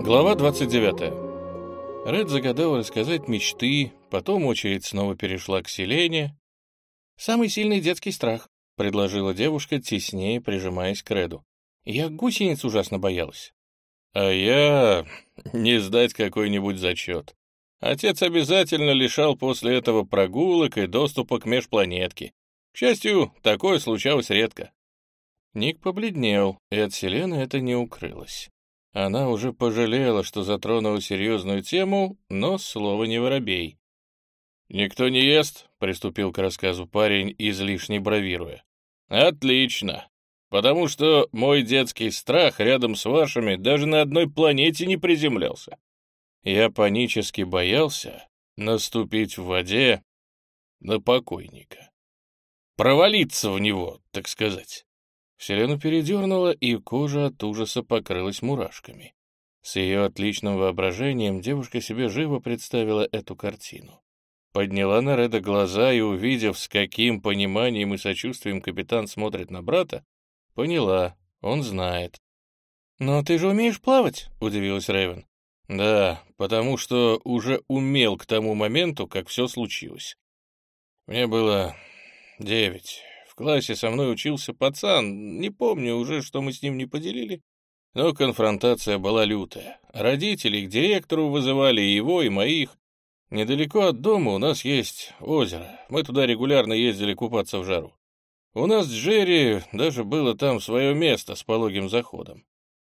Глава 29. Ред загадал рассказать мечты, потом очередь снова перешла к Селене. «Самый сильный детский страх», — предложила девушка, теснее прижимаясь к Реду. «Я гусениц ужасно боялась». «А я... не сдать какой-нибудь зачет. Отец обязательно лишал после этого прогулок и доступа к межпланетке. К счастью, такое случалось редко». Ник побледнел, и от Селены это не укрылось. Она уже пожалела, что затронула серьезную тему, но слово не воробей. «Никто не ест?» — приступил к рассказу парень, излишне бравируя. «Отлично! Потому что мой детский страх рядом с вашими даже на одной планете не приземлялся. Я панически боялся наступить в воде на покойника. Провалиться в него, так сказать. Селену передернула, и кожа от ужаса покрылась мурашками. С ее отличным воображением девушка себе живо представила эту картину. Подняла на Реда глаза и, увидев, с каким пониманием и сочувствием капитан смотрит на брата, поняла, он знает. «Но ты же умеешь плавать?» — удивилась Рэйвен. «Да, потому что уже умел к тому моменту, как все случилось. Мне было девять классе со мной учился пацан, не помню уже, что мы с ним не поделили, но конфронтация была лютая. Родители к директору вызывали его, и моих. Недалеко от дома у нас есть озеро, мы туда регулярно ездили купаться в жару. У нас с Джерри даже было там свое место с пологим заходом.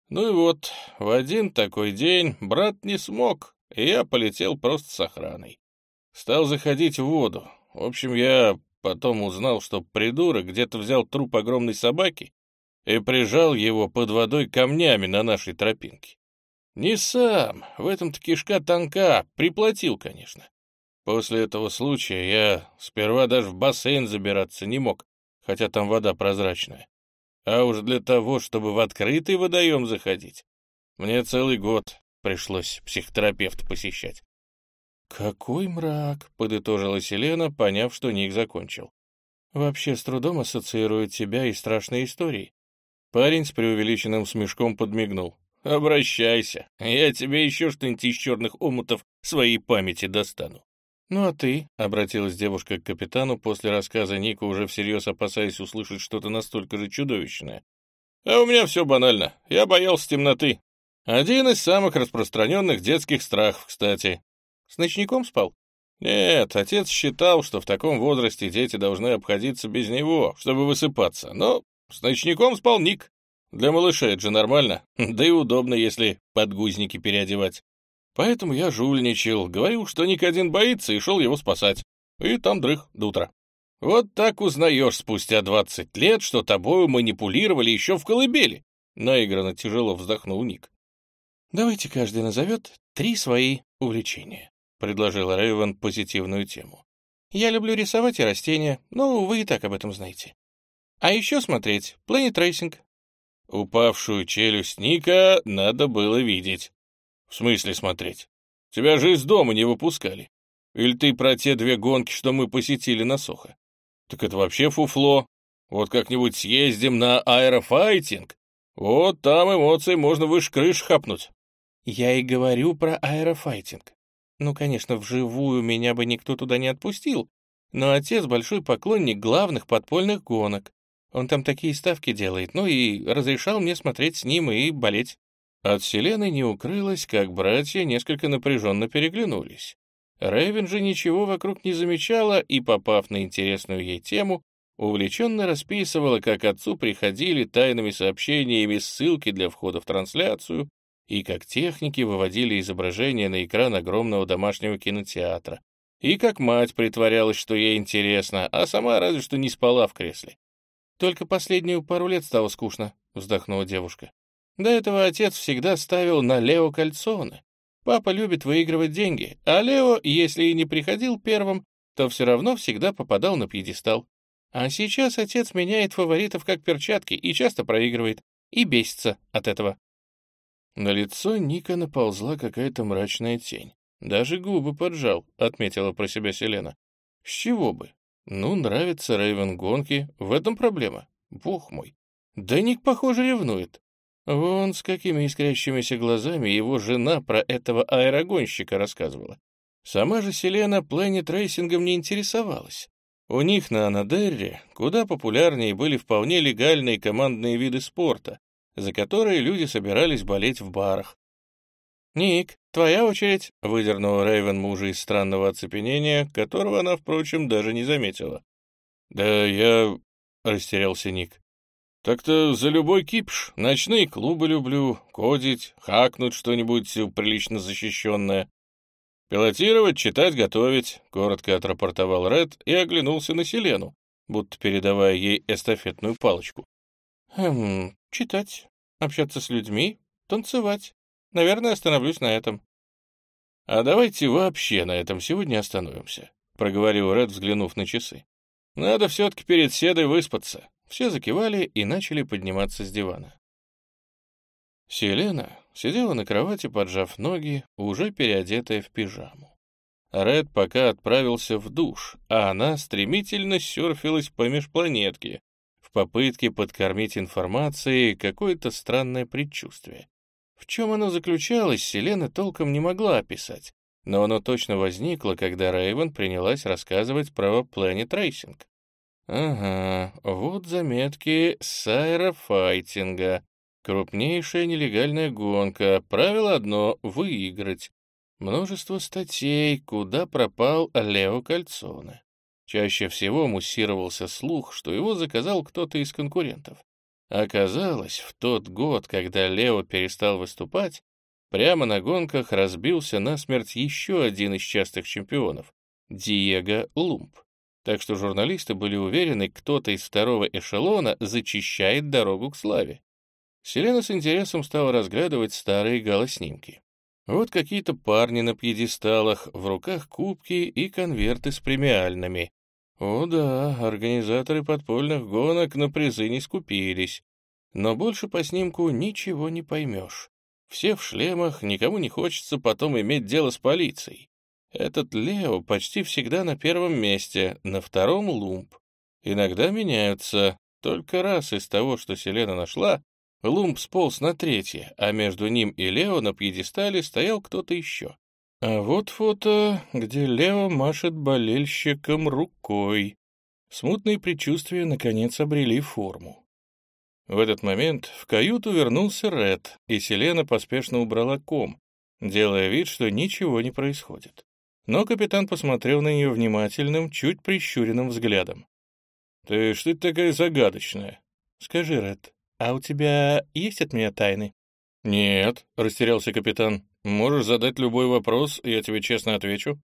Ну и вот, в один такой день брат не смог, и я полетел просто с охраной. Стал заходить в воду. В общем, я Потом узнал, что придурок где-то взял труп огромной собаки и прижал его под водой камнями на нашей тропинке. Не сам, в этом-то кишка тонка, приплатил, конечно. После этого случая я сперва даже в бассейн забираться не мог, хотя там вода прозрачная. А уж для того, чтобы в открытый водоем заходить, мне целый год пришлось психотерапевта посещать. «Какой мрак!» — подытожила Селена, поняв, что Ник закончил. «Вообще с трудом ассоциирует тебя и страшные истории». Парень с преувеличенным смешком подмигнул. «Обращайся, я тебе еще что-нибудь из черных омутов своей памяти достану». «Ну а ты?» — обратилась девушка к капитану после рассказа Ника, уже всерьез опасаясь услышать что-то настолько же чудовищное. «А у меня все банально. Я боялся темноты. Один из самых распространенных детских страхов, кстати. С ночником спал? Нет, отец считал, что в таком возрасте дети должны обходиться без него, чтобы высыпаться, но с ночником спал Ник. Для малыша это же нормально, да и удобно, если подгузники переодевать. Поэтому я жульничал, говорил, что Ник один боится, и шел его спасать. И там дрых до утра. Вот так узнаешь спустя двадцать лет, что тобою манипулировали еще в колыбели. Наигранно тяжело вздохнул Ник. Давайте каждый назовет три свои увлечения. — предложил Рэйвен позитивную тему. «Я люблю рисовать и растения, ну, вы и так об этом знаете. А еще смотреть Planet Racing». Упавшую челюсть Ника надо было видеть. «В смысле смотреть? Тебя же из дома не выпускали. Или ты про те две гонки, что мы посетили на Сохо? Так это вообще фуфло. Вот как-нибудь съездим на аэрофайтинг. Вот там эмоции можно выше крыш хапнуть». «Я и говорю про аэрофайтинг. Ну, конечно, вживую меня бы никто туда не отпустил, но отец большой поклонник главных подпольных гонок. Он там такие ставки делает, ну и разрешал мне смотреть с ним и болеть. От Селены не укрылось, как братья несколько напряженно переглянулись. Рэйвен же ничего вокруг не замечала и, попав на интересную ей тему, увлеченно расписывала, как отцу приходили тайными сообщениями ссылки для входа в трансляцию, и как техники выводили изображение на экран огромного домашнего кинотеатра, и как мать притворялась, что ей интересно, а сама разве что не спала в кресле. «Только последнюю пару лет стало скучно», — вздохнула девушка. «До этого отец всегда ставил на Лео Кальцоне. Папа любит выигрывать деньги, а Лео, если и не приходил первым, то все равно всегда попадал на пьедестал. А сейчас отец меняет фаворитов как перчатки и часто проигрывает, и бесится от этого. На лицо Ника наползла какая-то мрачная тень. Даже губы поджал, отметила про себя Селена. С чего бы? Ну, нравится Рэйвен гонки, в этом проблема. Бог мой. Да Ник, похоже, ревнует. Вон с какими искрящимися глазами его жена про этого аэрогонщика рассказывала. Сама же Селена планет-рейсингом не интересовалась. У них на Анадерре куда популярнее были вполне легальные командные виды спорта, за которые люди собирались болеть в барах. «Ник, твоя очередь», — выдернула Рейвен мужа из странного оцепенения, которого она, впрочем, даже не заметила. «Да я...» — растерялся Ник. «Так-то за любой кипш. Ночные клубы люблю, кодить, хакнуть что-нибудь прилично защищенное. Пилотировать, читать, готовить», — коротко отрапортовал Ред и оглянулся на Селену, будто передавая ей эстафетную палочку. «Хм, читать, общаться с людьми, танцевать. Наверное, остановлюсь на этом». «А давайте вообще на этом сегодня остановимся», — проговорил Ред, взглянув на часы. «Надо все-таки перед седой выспаться. Все закивали и начали подниматься с дивана. Селена сидела на кровати, поджав ноги, уже переодетая в пижаму. Ред пока отправился в душ, а она стремительно серфилась по межпланетке в попытке подкормить информацией какое-то странное предчувствие. В чем оно заключалось, Селена толком не могла описать, но оно точно возникло, когда Рейвен принялась рассказывать про Planet Racing. Ага, вот заметки сайрофайтинга. Крупнейшая нелегальная гонка. Правило одно — выиграть. Множество статей, куда пропал Лео Кальцоне. Чаще всего муссировался слух, что его заказал кто-то из конкурентов. Оказалось, в тот год, когда Лео перестал выступать, прямо на гонках разбился насмерть еще один из частых чемпионов — Диего Лумп так что журналисты были уверены, кто-то из второго эшелона зачищает дорогу к славе. Селена с интересом стала разглядывать старые галоснимки. Вот какие-то парни на пьедесталах, в руках кубки и конверты с премиальными. О да, организаторы подпольных гонок на призы не скупились. Но больше по снимку ничего не поймешь. Все в шлемах, никому не хочется потом иметь дело с полицией. Этот Лео почти всегда на первом месте, на втором — Лумб. Иногда меняются. Только раз из того, что Селена нашла, Лумб сполз на третье, а между ним и Лео на пьедестале стоял кто-то еще. А вот фото, где Лео машет болельщиком рукой. Смутные предчувствия, наконец, обрели форму. В этот момент в каюту вернулся Ред, и Селена поспешно убрала ком, делая вид, что ничего не происходит но капитан посмотрел на нее внимательным, чуть прищуренным взглядом. «Ты что это такая загадочная?» «Скажи, Ред, а у тебя есть от меня тайны?» «Нет», — растерялся капитан. «Можешь задать любой вопрос, я тебе честно отвечу».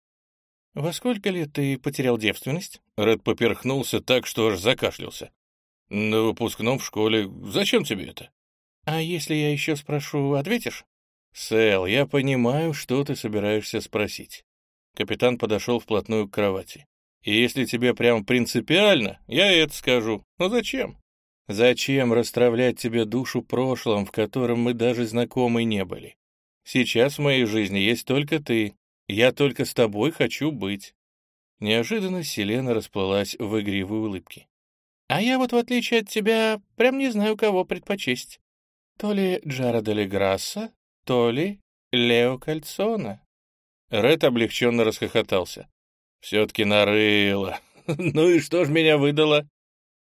«Во сколько лет ты потерял девственность?» Ред поперхнулся так, что аж закашлялся. «На выпускном в школе. Зачем тебе это?» «А если я еще спрошу, ответишь?» «Сэл, я понимаю, что ты собираешься спросить. Капитан подошел вплотную к кровати. «И если тебе прям принципиально, я это скажу. Но зачем?» «Зачем расстравлять тебе душу прошлым, в котором мы даже знакомы не были? Сейчас в моей жизни есть только ты. Я только с тобой хочу быть». Неожиданно Селена расплылась в игривой улыбке. «А я вот, в отличие от тебя, прям не знаю, кого предпочесть. То ли Джара Грасса, то ли Лео Кальцона». Ред облегченно расхохотался. «Все-таки нарыло. Ну и что ж меня выдало?»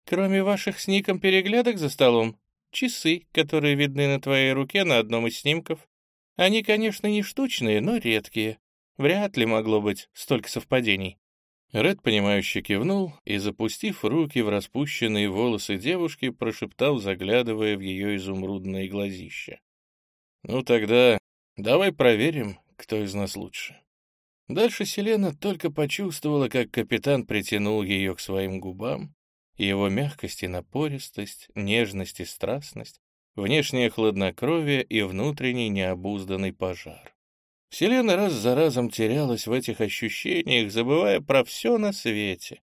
«Кроме ваших с Ником переглядок за столом, часы, которые видны на твоей руке на одном из снимков. Они, конечно, не штучные, но редкие. Вряд ли могло быть столько совпадений». Ред, понимающе кивнул и, запустив руки в распущенные волосы девушки, прошептал, заглядывая в ее изумрудные глазища. «Ну тогда давай проверим, кто из нас лучше. Дальше Селена только почувствовала, как капитан притянул ее к своим губам, его мягкость и напористость, нежность и страстность, внешнее хладнокровие и внутренний необузданный пожар. Селена раз за разом терялась в этих ощущениях, забывая про все на свете.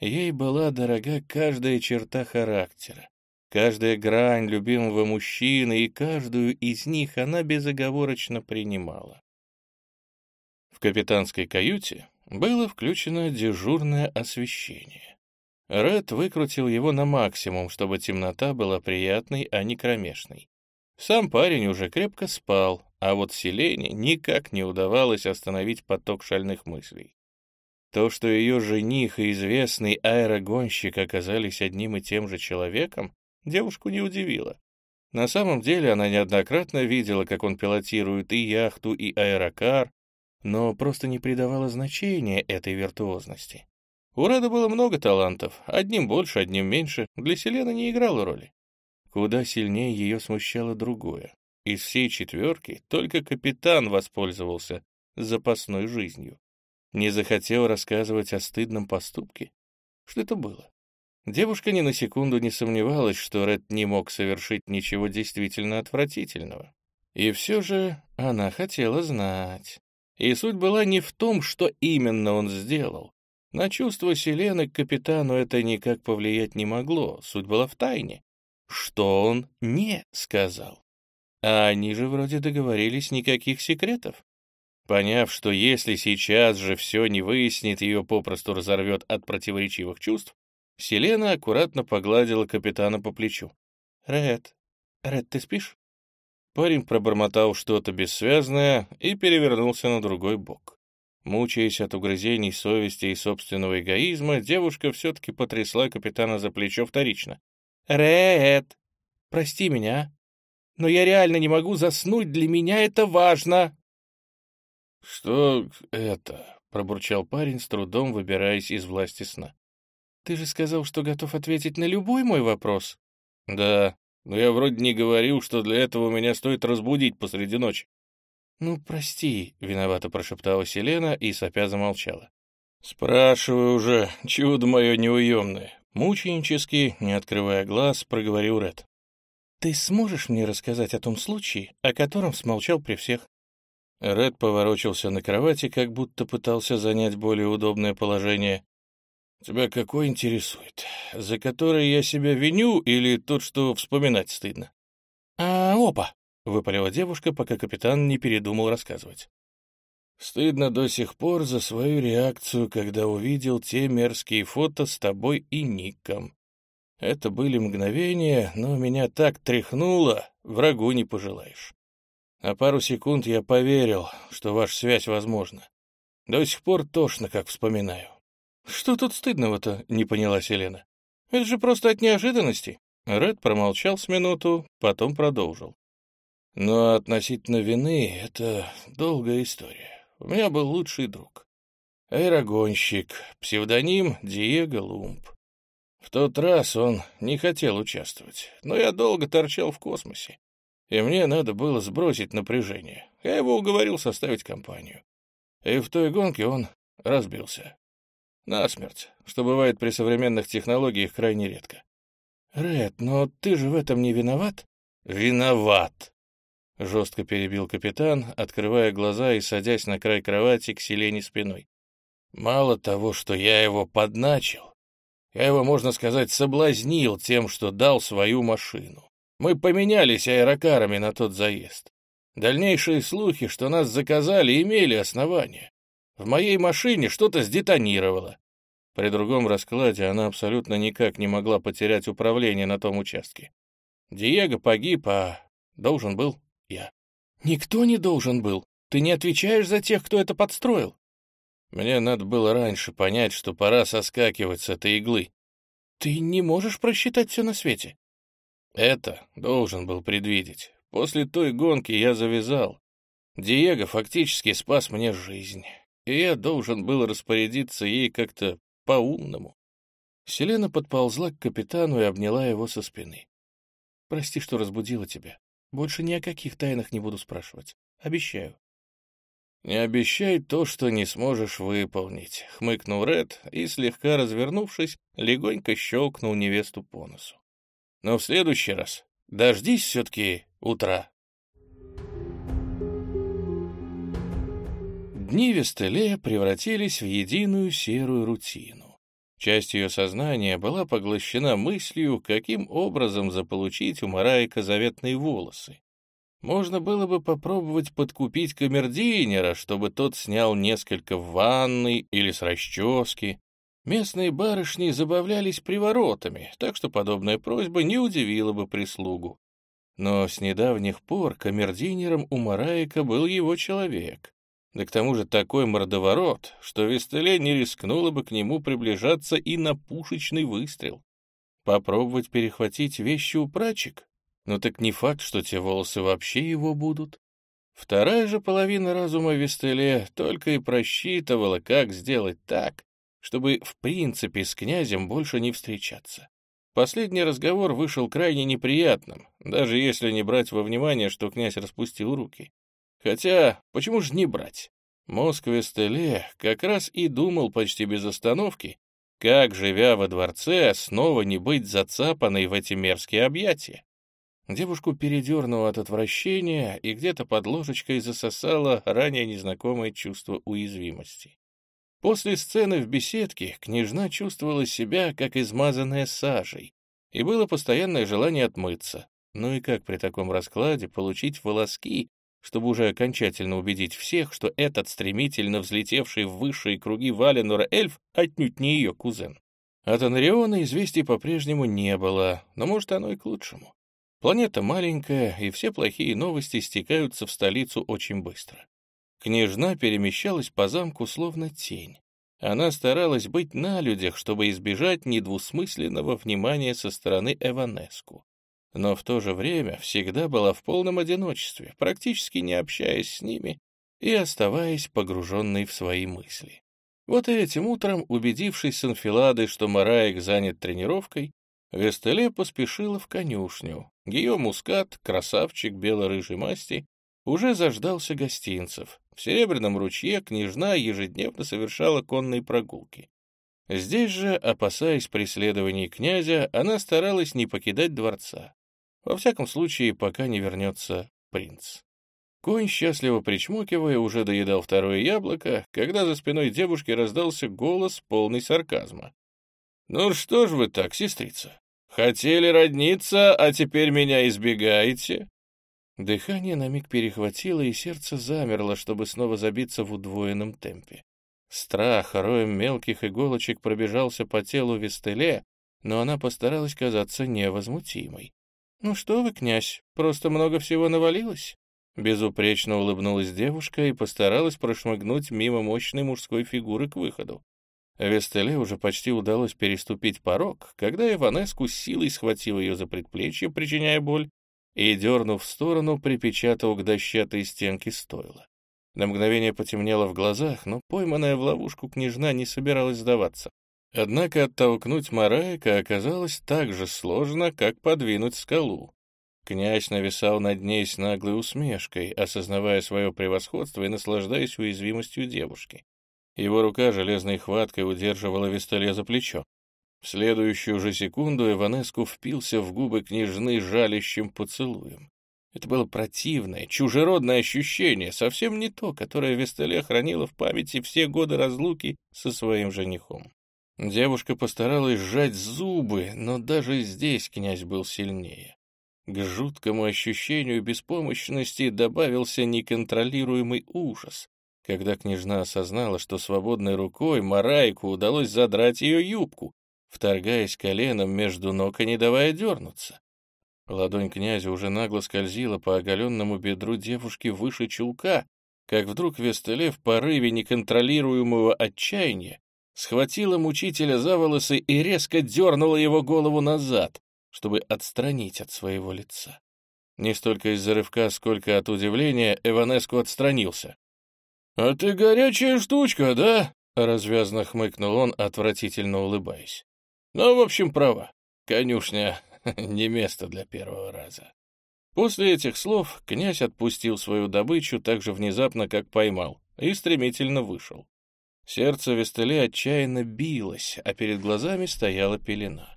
Ей была дорога каждая черта характера, каждая грань любимого мужчины, и каждую из них она безоговорочно принимала капитанской каюте было включено дежурное освещение. Ред выкрутил его на максимум, чтобы темнота была приятной, а не кромешной. Сам парень уже крепко спал, а вот Селене никак не удавалось остановить поток шальных мыслей. То, что ее жених и известный аэрогонщик оказались одним и тем же человеком, девушку не удивило. На самом деле она неоднократно видела, как он пилотирует и яхту, и аэрокар, но просто не придавала значения этой виртуозности. У Реда было много талантов, одним больше, одним меньше, для Селены не играло роли. Куда сильнее ее смущало другое. Из всей четверки только капитан воспользовался запасной жизнью. Не захотел рассказывать о стыдном поступке. Что это было? Девушка ни на секунду не сомневалась, что Ред не мог совершить ничего действительно отвратительного. И все же она хотела знать. И суть была не в том, что именно он сделал. На чувство Селены к капитану это никак повлиять не могло, суть была в тайне. Что он не сказал. А они же вроде договорились никаких секретов. Поняв, что если сейчас же все не выяснит, ее попросту разорвет от противоречивых чувств, Селена аккуратно погладила капитана по плечу. «Ред, Ред, ты спишь?» Парень пробормотал что-то бессвязное и перевернулся на другой бок. Мучаясь от угрызений совести и собственного эгоизма, девушка все-таки потрясла капитана за плечо вторично. «Ред, прости меня, но я реально не могу заснуть, для меня это важно!» «Что это?» — пробурчал парень, с трудом выбираясь из власти сна. «Ты же сказал, что готов ответить на любой мой вопрос?» «Да, но я вроде не говорил, что для этого меня стоит разбудить посреди ночи». «Ну, прости», — виновато прошептала Селена и сопя замолчала. «Спрашиваю уже, чудо мое неуемное». Мученически, не открывая глаз, проговорил Ред. «Ты сможешь мне рассказать о том случае, о котором смолчал при всех?» Ред поворочился на кровати, как будто пытался занять более удобное положение. «Тебя какой интересует? За который я себя виню или тот, что вспоминать стыдно?» «А, опа!» — выпалила девушка, пока капитан не передумал рассказывать. «Стыдно до сих пор за свою реакцию, когда увидел те мерзкие фото с тобой и Ником. Это были мгновения, но меня так тряхнуло, врагу не пожелаешь. На пару секунд я поверил, что ваша связь возможна. До сих пор тошно, как вспоминаю. «Что тут стыдного-то?» — не поняла Селена. «Это же просто от неожиданности». Ред промолчал с минуту, потом продолжил. Но относительно вины — это долгая история. У меня был лучший друг. Аэрогонщик, псевдоним Диего Лумб. В тот раз он не хотел участвовать, но я долго торчал в космосе, и мне надо было сбросить напряжение. Я его уговорил составить компанию. И в той гонке он разбился. Насмерть, что бывает при современных технологиях крайне редко. «Ред, но ты же в этом не виноват?» «Виноват!» — жестко перебил капитан, открывая глаза и садясь на край кровати к Селене спиной. «Мало того, что я его подначил, я его, можно сказать, соблазнил тем, что дал свою машину. Мы поменялись аэрокарами на тот заезд. Дальнейшие слухи, что нас заказали, имели основания. В моей машине что-то сдетонировало. При другом раскладе она абсолютно никак не могла потерять управление на том участке. Диего погиб, а должен был я. Никто не должен был. Ты не отвечаешь за тех, кто это подстроил. Мне надо было раньше понять, что пора соскакивать с этой иглы. Ты не можешь просчитать все на свете. Это должен был предвидеть. После той гонки я завязал. Диего фактически спас мне жизнь и я должен был распорядиться ей как-то по-умному. Селена подползла к капитану и обняла его со спины. «Прости, что разбудила тебя. Больше ни о каких тайнах не буду спрашивать. Обещаю». «Не обещай то, что не сможешь выполнить», — хмыкнул Ред и, слегка развернувшись, легонько щелкнул невесту по носу. «Но в следующий раз дождись все-таки утра». Дни Вестеле превратились в единую серую рутину. Часть ее сознания была поглощена мыслью, каким образом заполучить у Мараика заветные волосы. Можно было бы попробовать подкупить камердинера, чтобы тот снял несколько в ванной или с расчески. Местные барышни забавлялись приворотами, так что подобная просьба не удивила бы прислугу. Но с недавних пор камердинером у Мараика был его человек. Да к тому же такой мордоворот, что Вестеле не рискнула бы к нему приближаться и на пушечный выстрел. Попробовать перехватить вещи у прачек? Ну так не факт, что те волосы вообще его будут. Вторая же половина разума Вестеле только и просчитывала, как сделать так, чтобы в принципе с князем больше не встречаться. Последний разговор вышел крайне неприятным, даже если не брать во внимание, что князь распустил руки. Хотя, почему же не брать? Мозг Вестеле как раз и думал почти без остановки, как, живя во дворце, снова не быть зацапанной в эти мерзкие объятия. Девушку передернуло от отвращения и где-то под ложечкой засосало ранее незнакомое чувство уязвимости. После сцены в беседке княжна чувствовала себя, как измазанная сажей, и было постоянное желание отмыться. Ну и как при таком раскладе получить волоски, чтобы уже окончательно убедить всех, что этот стремительно взлетевший в высшие круги Валенора эльф отнюдь не ее кузен? От Анриона известий по-прежнему не было, но, может, оно и к лучшему. Планета маленькая, и все плохие новости стекаются в столицу очень быстро. Княжна перемещалась по замку словно тень. Она старалась быть на людях, чтобы избежать недвусмысленного внимания со стороны Эванеску. Но в то же время всегда была в полном одиночестве, практически не общаясь с ними и оставаясь погруженной в свои мысли. Вот и этим утром, убедившись с Анфиладой, что Мараек занят тренировкой, Вестеле поспешила в конюшню. Гийо Мускат, красавчик бело-рыжей масти, уже заждался гостинцев. В Серебряном ручье княжна ежедневно совершала конные прогулки. Здесь же, опасаясь преследований князя, она старалась не покидать дворца. Во всяком случае, пока не вернется принц. Конь, счастливо причмокивая, уже доедал второе яблоко, когда за спиной девушки раздался голос, полный сарказма. «Ну что ж вы так, сестрица? Хотели родниться, а теперь меня избегаете? Дыхание на миг перехватило, и сердце замерло, чтобы снова забиться в удвоенном темпе. Страх роем мелких иголочек пробежался по телу Вестеле, но она постаралась казаться невозмутимой. «Ну что вы, князь, просто много всего навалилось?» Безупречно улыбнулась девушка и постаралась прошмыгнуть мимо мощной мужской фигуры к выходу. Вестеле уже почти удалось переступить порог, когда Иванеску силой схватил ее за предплечье, причиняя боль, и, дернув в сторону, припечатал к дощатой стенке стойла. На мгновение потемнело в глазах, но пойманная в ловушку княжна не собиралась сдаваться. Однако оттолкнуть Мараека оказалось так же сложно, как подвинуть скалу. Князь нависал над ней с наглой усмешкой, осознавая свое превосходство и наслаждаясь уязвимостью девушки. Его рука железной хваткой удерживала Вестале за плечо. В следующую же секунду Иванеску впился в губы княжны жалящим поцелуем. Это было противное, чужеродное ощущение, совсем не то, которое Вестале хранила в памяти все годы разлуки со своим женихом. Девушка постаралась сжать зубы, но даже здесь князь был сильнее. К жуткому ощущению беспомощности добавился неконтролируемый ужас, когда княжна осознала, что свободной рукой Марайку удалось задрать ее юбку, вторгаясь коленом между ног и не давая дернуться. Ладонь князя уже нагло скользила по оголенному бедру девушки выше чулка, как вдруг Вестеле в порыве неконтролируемого отчаяния схватила мучителя за волосы и резко дернула его голову назад, чтобы отстранить от своего лица. Не столько из-за рывка, сколько от удивления Эванеску отстранился. «А ты горячая штучка, да?» — развязно хмыкнул он, отвратительно улыбаясь. Ну, в общем, права. Конюшня — не место для первого раза. После этих слов князь отпустил свою добычу так же внезапно, как поймал, и стремительно вышел. Сердце Вестеле отчаянно билось, а перед глазами стояла пелена.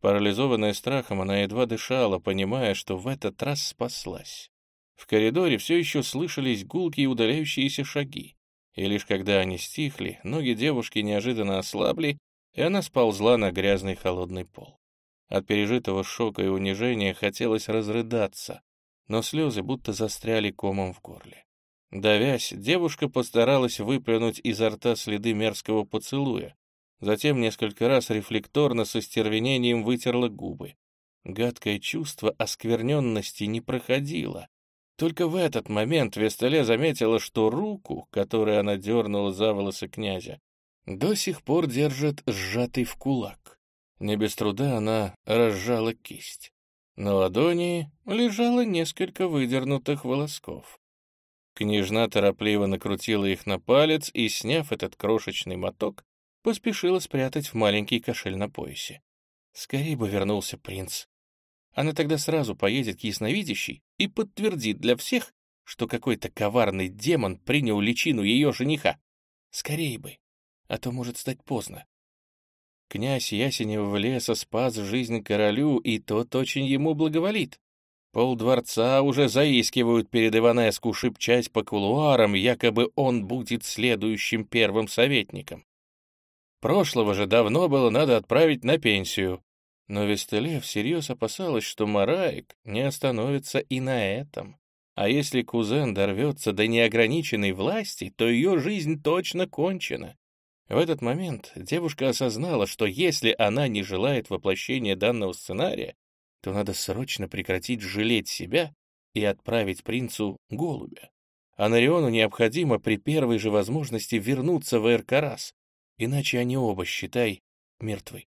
Парализованная страхом, она едва дышала, понимая, что в этот раз спаслась. В коридоре все еще слышались гулкие удаляющиеся шаги, и лишь когда они стихли, ноги девушки неожиданно ослабли, и она сползла на грязный холодный пол. От пережитого шока и унижения хотелось разрыдаться, но слезы будто застряли комом в горле. Давясь, девушка постаралась выплюнуть изо рта следы мерзкого поцелуя, затем несколько раз рефлекторно со стервенением вытерла губы. Гадкое чувство оскверненности не проходило. Только в этот момент Вестале заметила, что руку, которой она дернула за волосы князя, до сих пор держит сжатый в кулак. Не без труда она разжала кисть. На ладони лежало несколько выдернутых волосков. Княжна торопливо накрутила их на палец и, сняв этот крошечный моток, поспешила спрятать в маленький кошель на поясе. Скорее бы вернулся принц. Она тогда сразу поедет к ясновидящей и подтвердит для всех, что какой-то коварный демон принял личину ее жениха. Скорее бы, а то может стать поздно. Князь Ясеневого леса спас жизнь королю, и тот очень ему благоволит. Полдворца уже заискивают перед Иванеску, шепчась по кулуарам, якобы он будет следующим первым советником. Прошлого же давно было надо отправить на пенсию, но Вестеле всерьез опасалась, что Мараек не остановится и на этом. А если кузен дорвется до неограниченной власти, то ее жизнь точно кончена. В этот момент девушка осознала, что если она не желает воплощения данного сценария, то надо срочно прекратить жалеть себя и отправить принцу голубя. А Нариону необходимо при первой же возможности вернуться в Эркарас, иначе они оба, считай, мертвы.